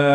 آل